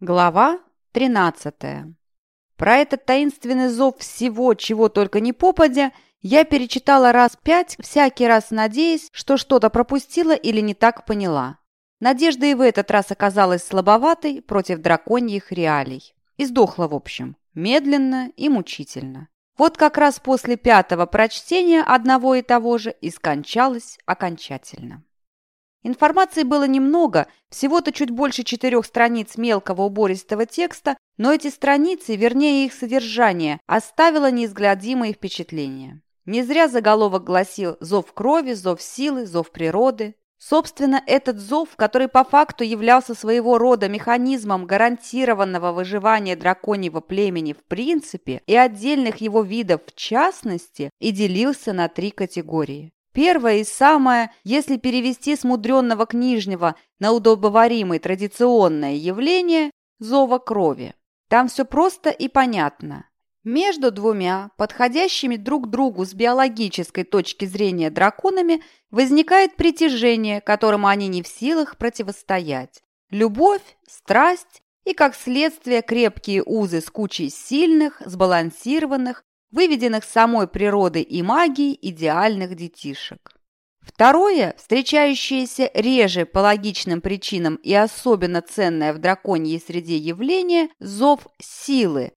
Глава 13. Про этот таинственный зов всего, чего только не попадя, я перечитала раз пять, всякий раз надеясь, что что-то пропустила или не так поняла. Надежда и в этот раз оказалась слабоватой против драконьих реалий. И сдохла, в общем, медленно и мучительно. Вот как раз после пятого прочтения одного и того же и скончалась окончательно. Информации было немного, всего-то чуть больше четырех страниц мелкого убористого текста, но эти страницы, вернее их содержание, оставило неизгладимые впечатления. Не зря заголовок гласил «Зов крови», «Зов силы», «Зов природы». Собственно, этот зов, который по факту являлся своего рода механизмом гарантированного выживания драконьего племени в принципе и отдельных его видов в частности, и делился на три категории. Первое и самое, если перевести с мудренного книжнего на удобоваримое традиционное явление – зова крови. Там все просто и понятно. Между двумя, подходящими друг другу с биологической точки зрения драконами, возникает притяжение, которому они не в силах противостоять. Любовь, страсть и, как следствие, крепкие узы с кучей сильных, сбалансированных, выведенных самой природой и магией идеальных детишек. Второе, встречающееся реже по логичным причинам и особенно ценное в драконьей среде явление – зов силы.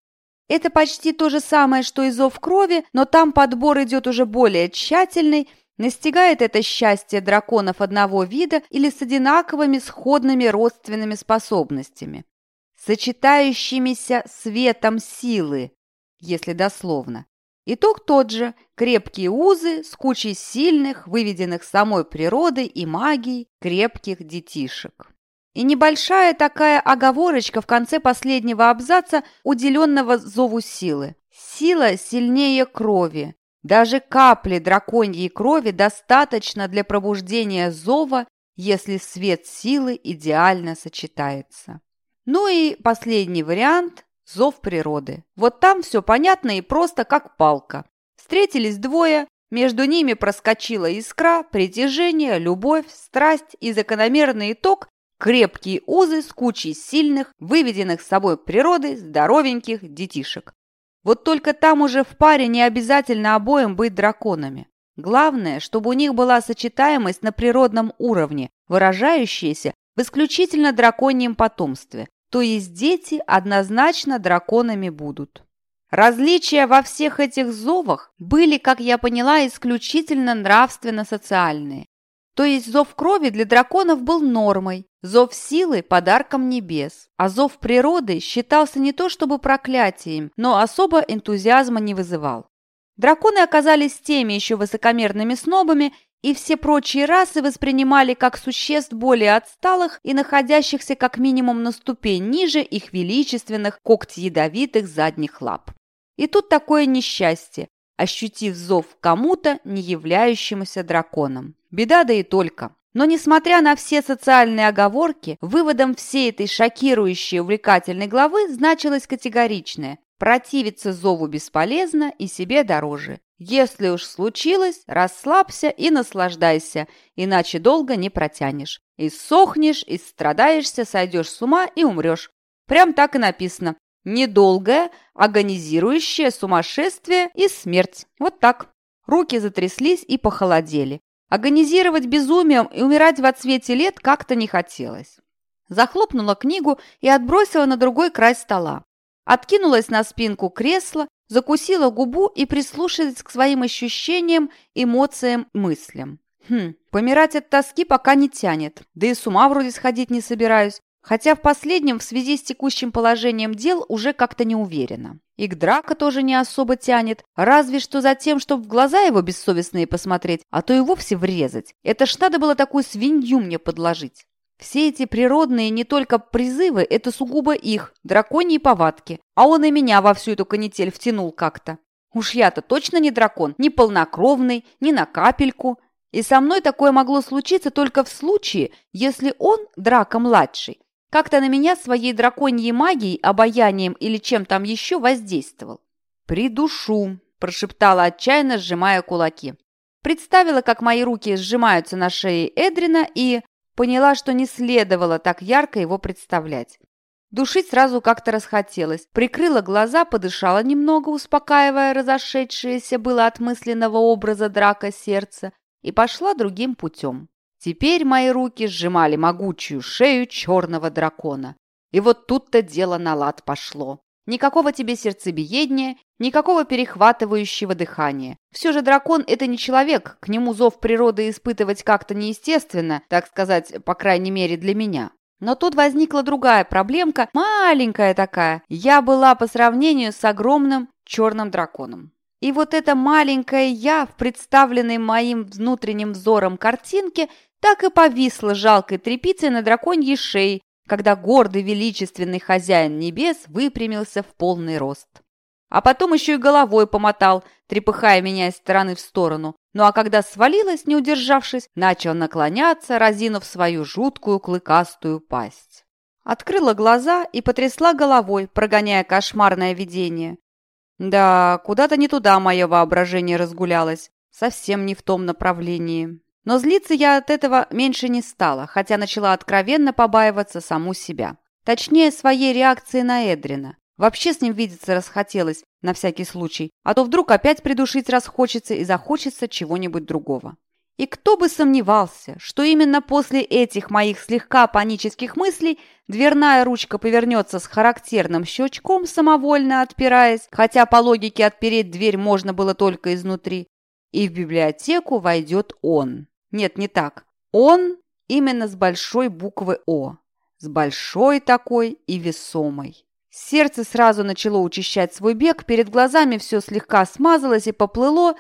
Это почти то же самое, что и зов крови, но там подбор идет уже более тщательный, настигает это счастье драконов одного вида или с одинаковыми сходными родственными способностями, сочетающимися светом силы, если дословно. Итог тот же – крепкие узы с кучей сильных, выведенных самой природой и магией, крепких детишек. И небольшая такая оговорочка в конце последнего абзаца, уделенного зову силы. Сила сильнее крови. Даже капли драконьей крови достаточно для пробуждения зова, если свет силы идеально сочетается. Ну и последний вариант Зов природы. Вот там все понятно и просто, как палка. Встретились двое, между ними проскочила искра, притяжение, любовь, страсть и закономерный итог – крепкие узы с кучей сильных, выведенных с собой природой здоровеньких детишек. Вот только там уже в паре не обязательно обоим быть драконами. Главное, чтобы у них была сочетаемость на природном уровне, выражающаяся в исключительно драконьем потомстве. То есть дети однозначно драконами будут. Различия во всех этих зовах были, как я поняла, исключительно нравственно-социальные. То есть зов крови для драконов был нормой, зов силы – подарком небес, а зов природы считался не то чтобы проклятием, но особо энтузиазма не вызывал. Драконы оказались теми еще высокомерными снобами и все прочие расы воспринимали как существ более отсталых и находящихся как минимум на ступень ниже их величественных когтеядовитых задних лап. И тут такое несчастье, ощутив зов кому-то, не являющемуся драконом. Беда да и только. Но несмотря на все социальные оговорки, выводом всей этой шокирующей увлекательной главы значилось категоричное Противиться зову бесполезно и себе дороже. Если уж случилось, расслабься и наслаждайся, иначе долго не протянешь. И сохнешь, и страдаешься, сойдешь с ума и умрешь. Прям так и написано. Недолгое, агонизирующее сумасшествие и смерть. Вот так. Руки затряслись и похолодели. Агонизировать безумием и умирать в отсвете лет как-то не хотелось. Захлопнула книгу и отбросила на другой край стола. Откинулась на спинку кресла, закусила губу и прислушалась к своим ощущениям, эмоциям, мыслям. Хм, помирать от тоски пока не тянет, да и с ума вроде сходить не собираюсь, хотя в последнем в связи с текущим положением дел уже как-то не уверена. И к драка тоже не особо тянет, разве что за тем, чтобы в глаза его бессовестные посмотреть, а то и вовсе врезать. Это ж надо было такую свинью мне подложить. Все эти природные не только призывы – это сугубо их, драконьи повадки. А он и меня во всю эту канитель втянул как-то. Уж я-то точно не дракон, ни полнокровный, ни на капельку. И со мной такое могло случиться только в случае, если он, драка-младший, как-то на меня своей драконьей магией, обаянием или чем там еще воздействовал. «Придушу», – прошептала отчаянно, сжимая кулаки. Представила, как мои руки сжимаются на шее Эдрина и поняла, что не следовало так ярко его представлять. Душить сразу как-то расхотелось. Прикрыла глаза, подышала немного, успокаивая разошедшееся было от мысленного образа драка сердца, и пошла другим путем. Теперь мои руки сжимали могучую шею черного дракона. И вот тут-то дело на лад пошло. Никакого тебе сердцебиения, никакого перехватывающего дыхания. Все же дракон – это не человек, к нему зов природы испытывать как-то неестественно, так сказать, по крайней мере для меня. Но тут возникла другая проблемка, маленькая такая. Я была по сравнению с огромным черным драконом. И вот эта маленькая я в представленной моим внутренним взором картинке так и повисла жалкой тряпицей на драконьей шее, когда гордый величественный хозяин небес выпрямился в полный рост. А потом еще и головой помотал, трепыхая меня из стороны в сторону. Ну а когда свалилась, не удержавшись, начал наклоняться, разинув свою жуткую клыкастую пасть. Открыла глаза и потрясла головой, прогоняя кошмарное видение. Да, куда-то не туда мое воображение разгулялось, совсем не в том направлении. Но злиться я от этого меньше не стала, хотя начала откровенно побаиваться саму себя. Точнее, своей реакции на Эдрина. Вообще с ним видеться расхотелось, на всякий случай, а то вдруг опять придушить расхочется и захочется чего-нибудь другого. И кто бы сомневался, что именно после этих моих слегка панических мыслей дверная ручка повернется с характерным щелчком, самовольно отпираясь, хотя по логике отпереть дверь можно было только изнутри, и в библиотеку войдет он. Нет, не так. Он именно с большой буквы «О», с большой такой и весомой. Сердце сразу начало учащать свой бег, перед глазами все слегка смазалось и поплыло.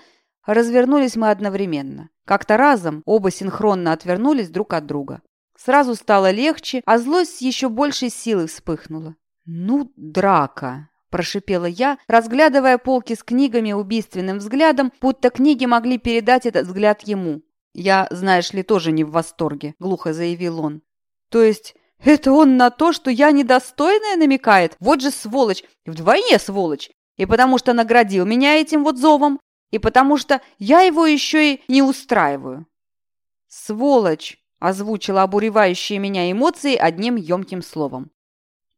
Развернулись мы одновременно. Как-то разом оба синхронно отвернулись друг от друга. Сразу стало легче, а злость еще большей силой вспыхнула. «Ну, драка!» – прошипела я, разглядывая полки с книгами убийственным взглядом, будто книги могли передать этот взгляд ему. «Я, знаешь ли, тоже не в восторге», – глухо заявил он. «То есть это он на то, что я недостойная намекает? Вот же сволочь, вдвойне сволочь. И потому что наградил меня этим вот зовом, и потому что я его еще и не устраиваю. Сволочь, озвучила обуревающие меня эмоции одним емким словом.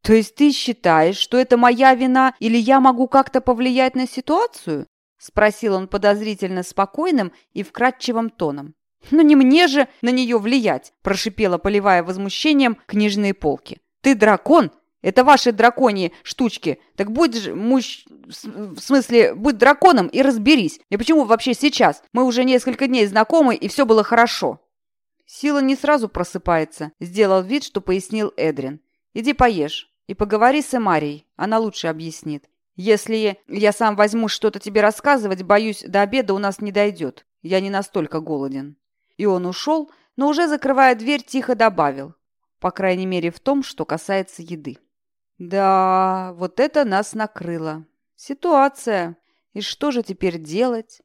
То есть ты считаешь, что это моя вина или я могу как-то повлиять на ситуацию? Спросил он подозрительно спокойным и вкрадчивым тоном. «Но не мне же на нее влиять!» – прошипела, поливая возмущением книжные полки. «Ты дракон? Это ваши драконьи штучки. Так будь же муж... В смысле, будь драконом и разберись. И почему вообще сейчас? Мы уже несколько дней знакомы, и все было хорошо». Сила не сразу просыпается, сделал вид, что пояснил Эдрин. «Иди поешь и поговори с Эмарией, она лучше объяснит. Если я сам возьму что-то тебе рассказывать, боюсь, до обеда у нас не дойдет. Я не настолько голоден». И он ушел, но уже закрывая дверь, тихо добавил. По крайней мере, в том, что касается еды. Да, вот это нас накрыло. Ситуация. И что же теперь делать?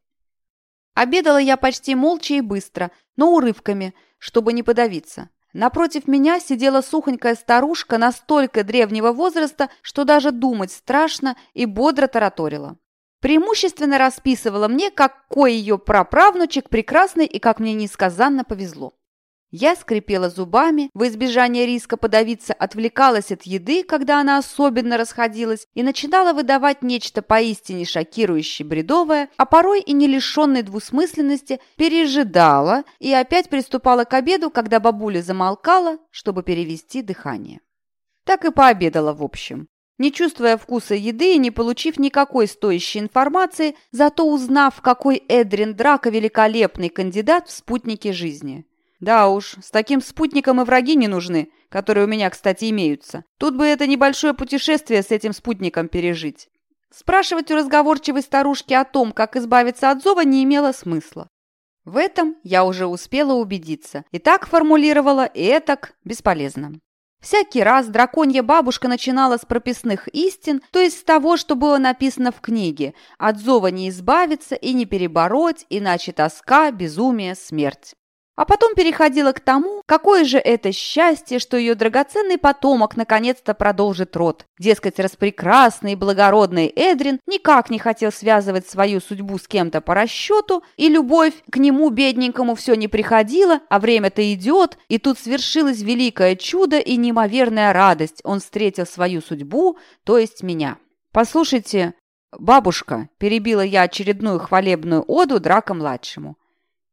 Обедала я почти молча и быстро, но урывками, чтобы не подавиться. Напротив меня сидела сухонькая старушка настолько древнего возраста, что даже думать страшно и бодро тараторила. Преимущественно расписывала мне, какой ее праправнучек прекрасный и как мне несказанно повезло. Я скрипела зубами, в избежание риска подавиться отвлекалась от еды, когда она особенно расходилась, и начинала выдавать нечто поистине шокирующее бредовое, а порой и не лишенной двусмысленности, пережидала и опять приступала к обеду, когда бабуля замолкала, чтобы перевести дыхание. Так и пообедала в общем не чувствуя вкуса еды и не получив никакой стоящей информации, зато узнав, какой Эдрин Драко великолепный кандидат в спутники жизни. Да уж, с таким спутником и враги не нужны, которые у меня, кстати, имеются. Тут бы это небольшое путешествие с этим спутником пережить. Спрашивать у разговорчивой старушки о том, как избавиться от зова, не имело смысла. В этом я уже успела убедиться. И так формулировала, и этак бесполезно. Всякий раз драконья бабушка начинала с прописных истин, то есть с того, что было написано в книге «От зова не избавиться и не перебороть, иначе тоска, безумие, смерть». А потом переходила к тому, какое же это счастье, что ее драгоценный потомок наконец-то продолжит род. Дескать, распрекрасный и благородный Эдрин никак не хотел связывать свою судьбу с кем-то по расчету, и любовь к нему, бедненькому, все не приходила, а время-то идет, и тут свершилось великое чудо и неимоверная радость. Он встретил свою судьбу, то есть меня. «Послушайте, бабушка», – перебила я очередную хвалебную оду Драко-младшему –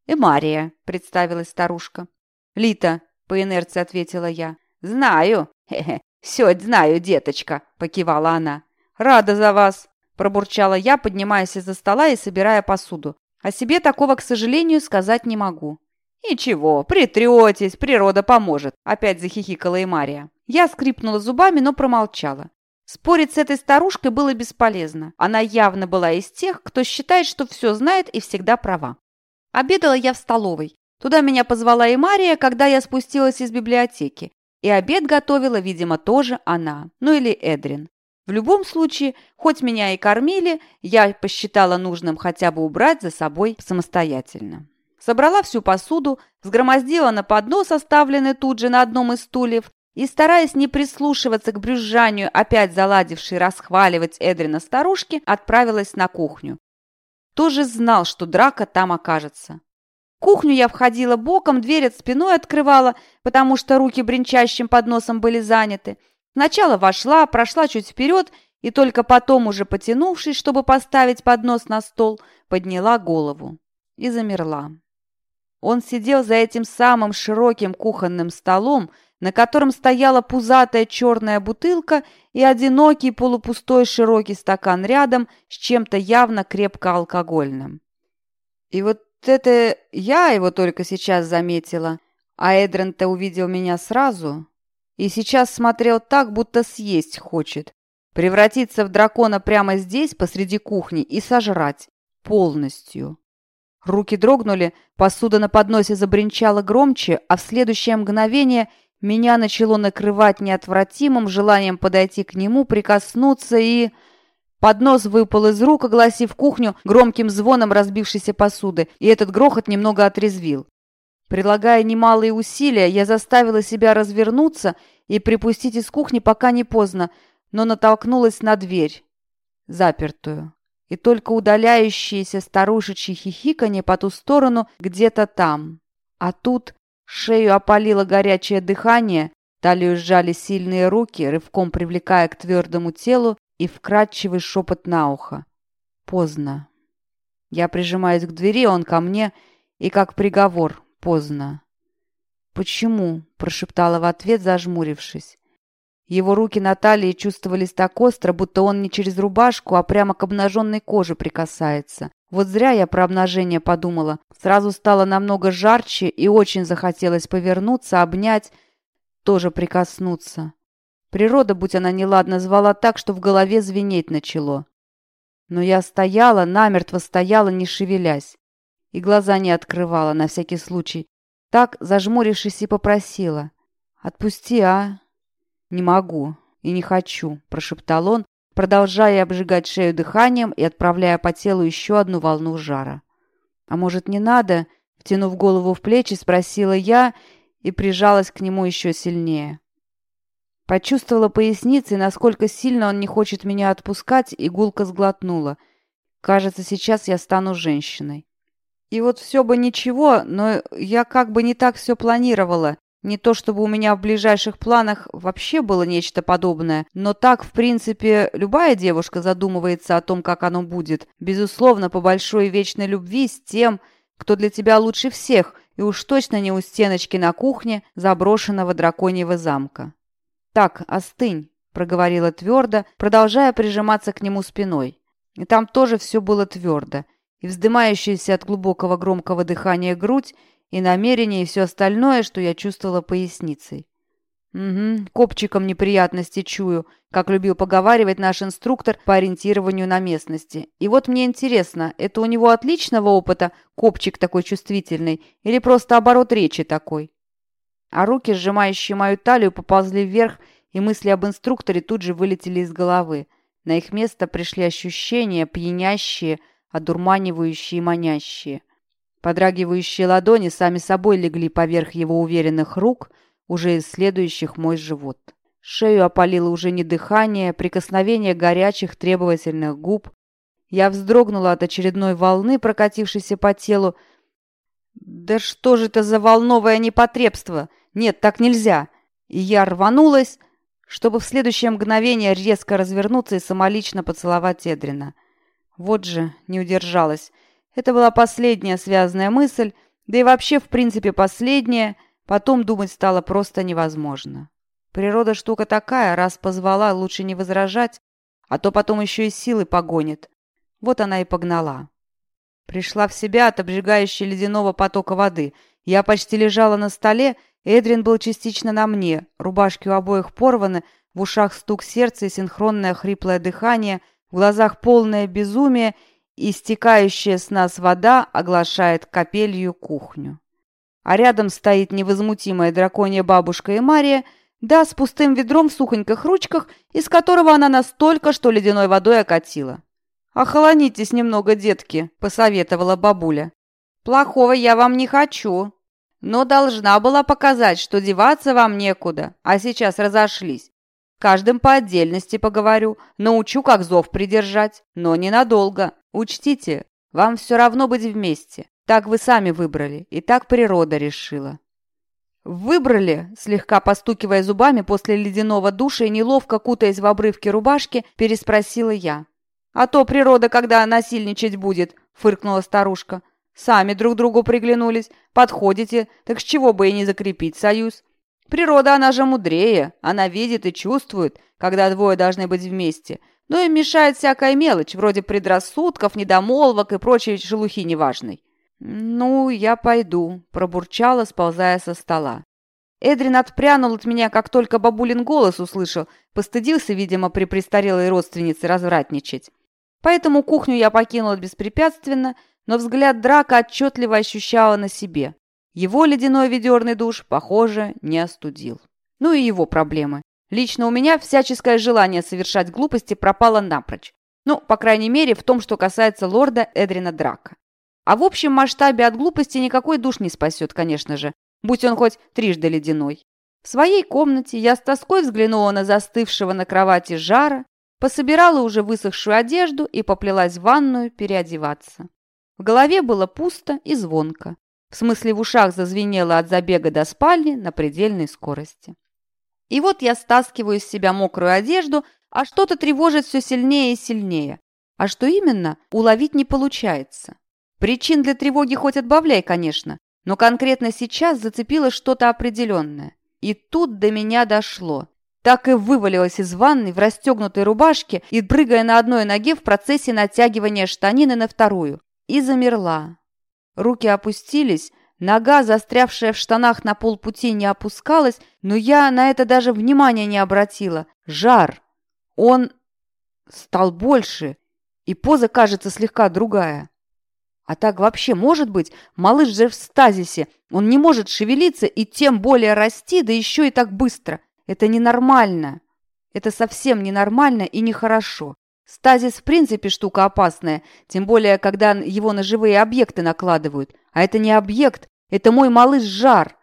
«Эмария», — представилась старушка. «Лита», — по инерции ответила я. «Знаю, хе-хе, все знаю, деточка», — покивала она. «Рада за вас», — пробурчала я, поднимаясь из-за стола и собирая посуду. О себе такого, к сожалению, сказать не могу. «Ничего, притретесь, природа поможет», — опять захихикала Эмария. Я скрипнула зубами, но промолчала. Спорить с этой старушкой было бесполезно. Она явно была из тех, кто считает, что все знает и всегда права. Обедала я в столовой. Туда меня позвала и Мария, когда я спустилась из библиотеки. И обед готовила, видимо, тоже она. Ну или Эдрин. В любом случае, хоть меня и кормили, я посчитала нужным хотя бы убрать за собой самостоятельно. Собрала всю посуду, сгромоздила на поднос, оставленный тут же на одном из стульев, и, стараясь не прислушиваться к брюзжанию, опять заладившей расхваливать Эдрина старушки, отправилась на кухню тоже знал, что драка там окажется. Кухню я входила боком, дверь от спиной открывала, потому что руки бренчащим подносом были заняты. Сначала вошла, прошла чуть вперед и только потом, уже потянувшись, чтобы поставить поднос на стол, подняла голову и замерла. Он сидел за этим самым широким кухонным столом, на котором стояла пузатая черная бутылка и одинокий полупустой широкий стакан рядом с чем-то явно крепко алкогольным. И вот это я его только сейчас заметила, а Эдрен-то увидел меня сразу и сейчас смотрел так, будто съесть хочет, превратиться в дракона прямо здесь, посреди кухни, и сожрать полностью. Руки дрогнули, посуда на подносе забринчала громче, а в следующее мгновение – меня начало накрывать неотвратимым желанием подойти к нему, прикоснуться и... Поднос выпал из рук, огласив кухню громким звоном разбившейся посуды, и этот грохот немного отрезвил. Прилагая немалые усилия, я заставила себя развернуться и припустить из кухни, пока не поздно, но натолкнулась на дверь, запертую. И только удаляющееся старушечье хихиканье по ту сторону где-то там. А тут Шею опалило горячее дыхание, талию сжали сильные руки, рывком привлекая к твердому телу и вкрадчивый шепот на ухо. Поздно. Я прижимаюсь к двери, он ко мне, и как приговор поздно. «Почему?» – прошептала в ответ, зажмурившись. Его руки на талии чувствовались так остро, будто он не через рубашку, а прямо к обнаженной коже прикасается. Вот зря я про обнажение подумала. Сразу стало намного жарче и очень захотелось повернуться, обнять, тоже прикоснуться. Природа, будь она неладна, звала так, что в голове звенеть начало. Но я стояла, намертво стояла, не шевелясь. И глаза не открывала, на всякий случай. Так, зажмурившись, и попросила. «Отпусти, а?» «Не могу и не хочу», – прошептал он, продолжая обжигать шею дыханием и отправляя по телу еще одну волну жара. «А может, не надо?» – втянув голову в плечи, спросила я и прижалась к нему еще сильнее. Почувствовала поясницей, насколько сильно он не хочет меня отпускать, и гулко сглотнула. Кажется, сейчас я стану женщиной. И вот все бы ничего, но я как бы не так все планировала. Не то чтобы у меня в ближайших планах вообще было нечто подобное, но так, в принципе, любая девушка задумывается о том, как оно будет. Безусловно, по большой вечной любви с тем, кто для тебя лучше всех, и уж точно не у стеночки на кухне заброшенного драконьего замка. «Так, остынь», — проговорила твердо, продолжая прижиматься к нему спиной. И там тоже все было твердо, и вздымающаяся от глубокого громкого дыхания грудь, и намерение, и все остальное, что я чувствовала поясницей. Угу, копчиком неприятности чую, как любил поговаривать наш инструктор по ориентированию на местности. И вот мне интересно, это у него отличного опыта, копчик такой чувствительный, или просто оборот речи такой? А руки, сжимающие мою талию, поползли вверх, и мысли об инструкторе тут же вылетели из головы. На их место пришли ощущения, пьянящие, одурманивающие и манящие – Подрагивающие ладони сами собой легли поверх его уверенных рук, уже исследующих мой живот. Шею опалило уже не дыхание, а прикосновение горячих требовательных губ. Я вздрогнула от очередной волны, прокатившейся по телу. «Да что же это за волновое непотребство? Нет, так нельзя!» И я рванулась, чтобы в следующее мгновение резко развернуться и самолично поцеловать Эдрина. Вот же, не удержалась. Это была последняя связанная мысль, да и вообще, в принципе, последняя. Потом думать стало просто невозможно. Природа штука такая, раз позвала, лучше не возражать, а то потом еще и силы погонит. Вот она и погнала. Пришла в себя от обжигающей ледяного потока воды. Я почти лежала на столе, Эдрин был частично на мне, рубашки у обоих порваны, в ушах стук сердца и синхронное хриплое дыхание, в глазах полное безумие и стекающая с нас вода оглашает капелью кухню. А рядом стоит невозмутимая драконья бабушка и Мария, да, с пустым ведром в сухоньких ручках, из которого она настолько, что ледяной водой окатила. «Охолонитесь немного, детки», — посоветовала бабуля. «Плохого я вам не хочу, но должна была показать, что деваться вам некуда, а сейчас разошлись. Каждым по отдельности поговорю, научу, как зов придержать, но ненадолго. Учтите, вам все равно быть вместе. Так вы сами выбрали, и так природа решила». «Выбрали?» – слегка постукивая зубами после ледяного душа и неловко кутаясь в обрывки рубашки, переспросила я. «А то природа, когда насильничать будет», – фыркнула старушка. «Сами друг другу приглянулись, подходите, так с чего бы и не закрепить союз? Природа, она же мудрее, она видит и чувствует, когда двое должны быть вместе. Но им мешает всякая мелочь, вроде предрассудков, недомолвок и прочей шелухи неважной. «Ну, я пойду», – пробурчала, сползая со стола. Эдрин отпрянул от меня, как только бабулин голос услышал, постыдился, видимо, при престарелой родственнице развратничать. Поэтому кухню я покинула беспрепятственно, но взгляд драка отчетливо ощущала на себе. Его ледяной ведерный душ, похоже, не остудил. Ну и его проблемы. Лично у меня всяческое желание совершать глупости пропало напрочь. Ну, по крайней мере, в том, что касается лорда Эдрина Драка. А в общем масштабе от глупости никакой душ не спасет, конечно же, будь он хоть трижды ледяной. В своей комнате я с тоской взглянула на застывшего на кровати жара, пособирала уже высохшую одежду и поплелась в ванную переодеваться. В голове было пусто и звонко. В смысле, в ушах зазвенело от забега до спальни на предельной скорости. И вот я стаскиваю из себя мокрую одежду, а что-то тревожит все сильнее и сильнее. А что именно, уловить не получается. Причин для тревоги хоть отбавляй, конечно, но конкретно сейчас зацепило что-то определенное. И тут до меня дошло. Так и вывалилась из ванной в расстегнутой рубашке и прыгая на одной ноге в процессе натягивания штанины на вторую. И замерла. Руки опустились, нога, застрявшая в штанах на полпути, не опускалась, но я на это даже внимания не обратила. Жар. Он стал больше, и поза кажется слегка другая. А так вообще может быть? Малыш же в стазисе. Он не может шевелиться и тем более расти, да еще и так быстро. Это ненормально. Это совсем ненормально и нехорошо. Стазис в принципе штука опасная, тем более, когда его на живые объекты накладывают. А это не объект, это мой малыш-жар.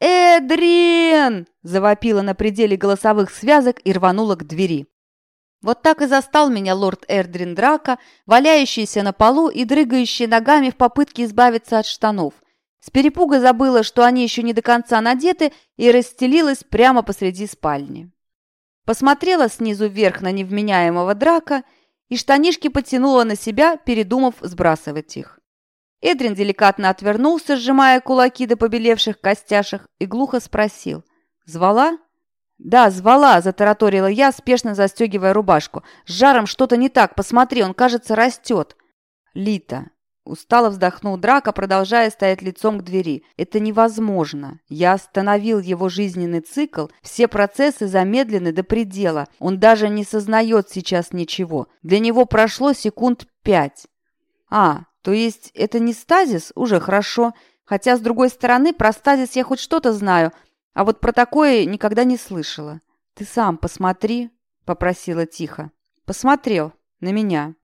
«Эдрин!» – завопила на пределе голосовых связок и рванула к двери. Вот так и застал меня лорд Эрдрин Драка, валяющийся на полу и дрыгающий ногами в попытке избавиться от штанов. С перепуга забыла, что они еще не до конца надеты, и расстелилась прямо посреди спальни. Посмотрела снизу вверх на невменяемого Драка и штанишки потянула на себя, передумав сбрасывать их. Эдрин деликатно отвернулся, сжимая кулаки до побелевших костяшек, и глухо спросил. «Звала?» «Да, звала», – затараторила я, спешно застегивая рубашку. «С жаром что-то не так, посмотри, он, кажется, растет». «Лита». Устало вздохнул Драка, продолжая стоять лицом к двери. «Это невозможно. Я остановил его жизненный цикл, все процессы замедлены до предела. Он даже не сознает сейчас ничего. Для него прошло секунд пять». «А, то есть это не стазис? Уже хорошо. Хотя, с другой стороны, про стазис я хоть что-то знаю – а вот про такое никогда не слышала. Ты сам посмотри, попросила тихо. Посмотрел на меня.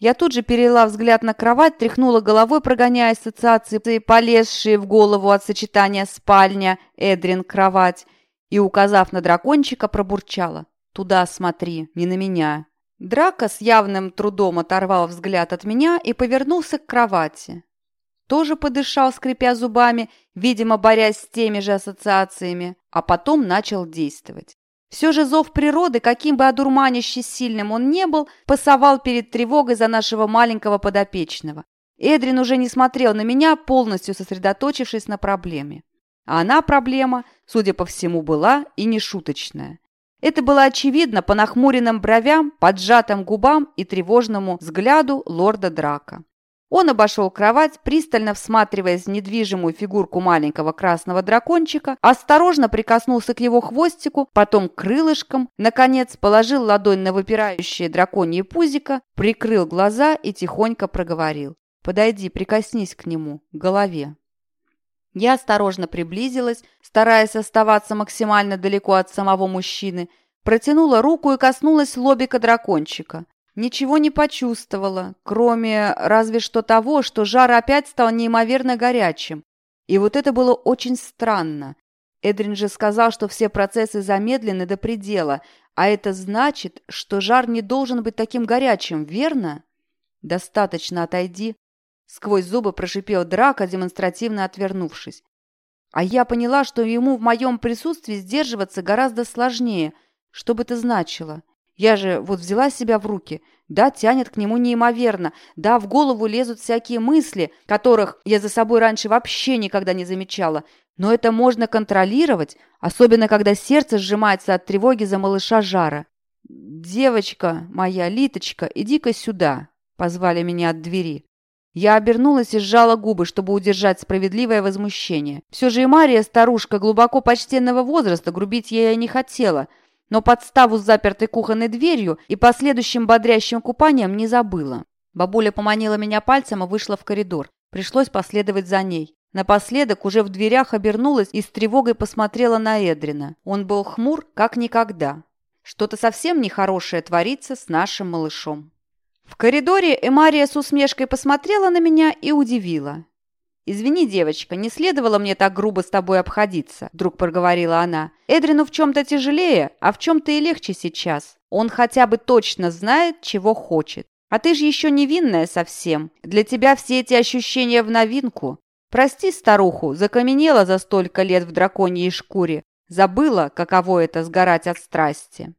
Я тут же перевела взгляд на кровать, тряхнула головой, прогоняя ассоциации, полезшие в голову от сочетания спальня, Эдрин, кровать, и, указав на дракончика, пробурчала. «Туда смотри, не на меня». Драка с явным трудом оторвал взгляд от меня и повернулся к кровати. Тоже подышал, скрипя зубами, видимо, борясь с теми же ассоциациями, а потом начал действовать. Все же зов природы, каким бы одурманяще сильным он не был, пасовал перед тревогой за нашего маленького подопечного. Эдрин уже не смотрел на меня, полностью сосредоточившись на проблеме. А она проблема, судя по всему, была и не шуточная. Это было очевидно по нахмуренным бровям, поджатым губам и тревожному взгляду лорда Драка. Он обошел кровать, пристально всматриваясь в недвижимую фигурку маленького красного дракончика, осторожно прикоснулся к его хвостику, потом к крылышкам, наконец положил ладонь на выпирающее драконье пузико, прикрыл глаза и тихонько проговорил. «Подойди, прикоснись к нему, к голове». Я осторожно приблизилась, стараясь оставаться максимально далеко от самого мужчины, протянула руку и коснулась лобика дракончика. Ничего не почувствовала, кроме разве что того, что жар опять стал неимоверно горячим. И вот это было очень странно. Эдрин же сказал, что все процессы замедлены до предела, а это значит, что жар не должен быть таким горячим, верно? Достаточно отойди, Сквозь зубы прошипел Драко, демонстративно отвернувшись. А я поняла, что ему в моем присутствии сдерживаться гораздо сложнее. Что бы это значило? Я же вот взяла себя в руки. Да, тянет к нему неимоверно. Да, в голову лезут всякие мысли, которых я за собой раньше вообще никогда не замечала. Но это можно контролировать, особенно когда сердце сжимается от тревоги за малыша Жара. «Девочка моя, Литочка, иди-ка сюда», — позвали меня от двери. Я обернулась и сжала губы, чтобы удержать справедливое возмущение. Все же и Мария, старушка глубоко почтенного возраста, грубить я не хотела, но подставу с запертой кухонной дверью и последующим бодрящим купанием не забыла. Бабуля поманила меня пальцем и вышла в коридор. Пришлось последовать за ней. Напоследок уже в дверях обернулась и с тревогой посмотрела на Эдрина. Он был хмур, как никогда. Что-то совсем нехорошее творится с нашим малышом. В коридоре Эмария с усмешкой посмотрела на меня и удивила. «Извини, девочка, не следовало мне так грубо с тобой обходиться», – вдруг проговорила она. «Эдрину в чем-то тяжелее, а в чем-то и легче сейчас. Он хотя бы точно знает, чего хочет. А ты же еще невинная совсем. Для тебя все эти ощущения в новинку. Прости старуху, закаменела за столько лет в драконьей шкуре. Забыла, каково это сгорать от страсти».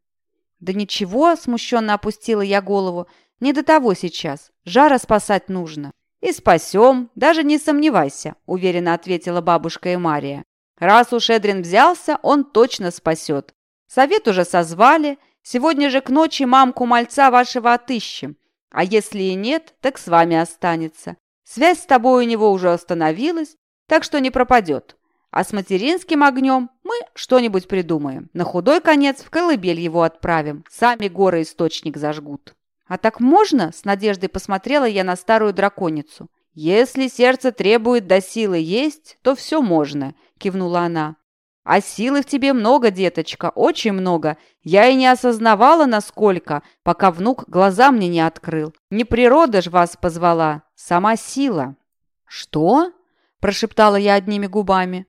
«Да ничего», – смущенно опустила я голову. Не до того сейчас. Жара спасать нужно. И спасем, даже не сомневайся, уверенно ответила бабушка и Мария. Раз уж Эдрин взялся, он точно спасет. Совет уже созвали. Сегодня же к ночи мамку мальца вашего отыщем. А если и нет, так с вами останется. Связь с тобой у него уже остановилась, так что не пропадет. А с материнским огнем мы что-нибудь придумаем. На худой конец в колыбель его отправим. Сами горы источник зажгут. «А так можно?» – с надеждой посмотрела я на старую драконицу. «Если сердце требует до силы есть, то все можно», – кивнула она. «А силы в тебе много, деточка, очень много. Я и не осознавала, насколько, пока внук глаза мне не открыл. Не природа ж вас позвала, сама сила». «Что?» – прошептала я одними губами.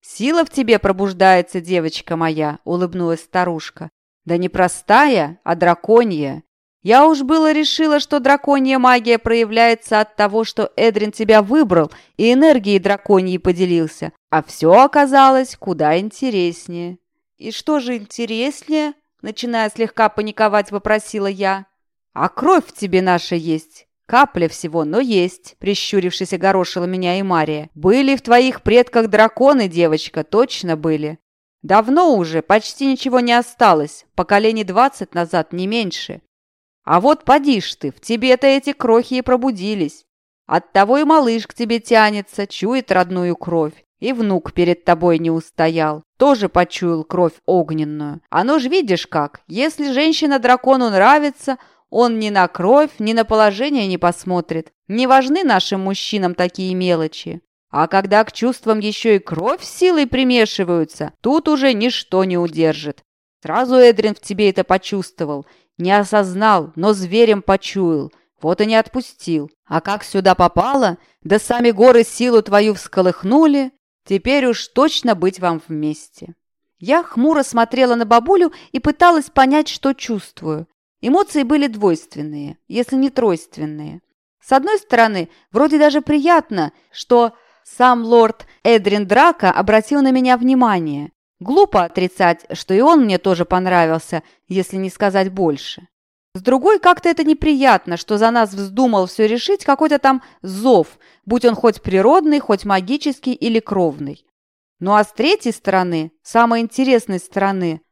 «Сила в тебе пробуждается, девочка моя», – улыбнулась старушка. «Да не простая, а драконья. Я уж было решила, что драконья магия проявляется от того, что Эдрин тебя выбрал и энергией драконьей поделился, а все оказалось куда интереснее. «И что же интереснее?» – начиная слегка паниковать, вопросила я. «А кровь в тебе наша есть. Капля всего, но есть», – прищурившись огорошила меня и Мария. «Были в твоих предках драконы, девочка, точно были. Давно уже, почти ничего не осталось, поколений двадцать назад, не меньше. А вот поди ж ты, в тебе-то эти крохи и пробудились. Оттого и малыш к тебе тянется, чует родную кровь. И внук перед тобой не устоял, тоже почуял кровь огненную. Оно ж видишь как, если женщина дракону нравится, он ни на кровь, ни на положение не посмотрит. Не важны нашим мужчинам такие мелочи. А когда к чувствам еще и кровь силой примешиваются, тут уже ничто не удержит. Сразу Эдрин в тебе это почувствовал не осознал, но зверем почуял. Вот и не отпустил. А как сюда попало, да сами горы силу твою всколыхнули, теперь уж точно быть вам вместе. Я хмуро смотрела на бабулю и пыталась понять, что чувствую. Эмоции были двойственные, если не тройственные. С одной стороны, вроде даже приятно, что сам лорд Эдрин Драка обратил на меня внимание. Глупо отрицать, что и он мне тоже понравился, если не сказать больше. С другой, как-то это неприятно, что за нас вздумал все решить какой-то там зов, будь он хоть природный, хоть магический или кровный. Ну а с третьей стороны, самой интересной стороны,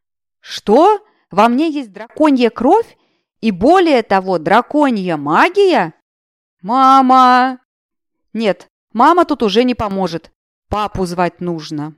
что? Во мне есть драконья кровь? И более того, драконья магия? Мама! Нет, мама тут уже не поможет. Папу звать нужно.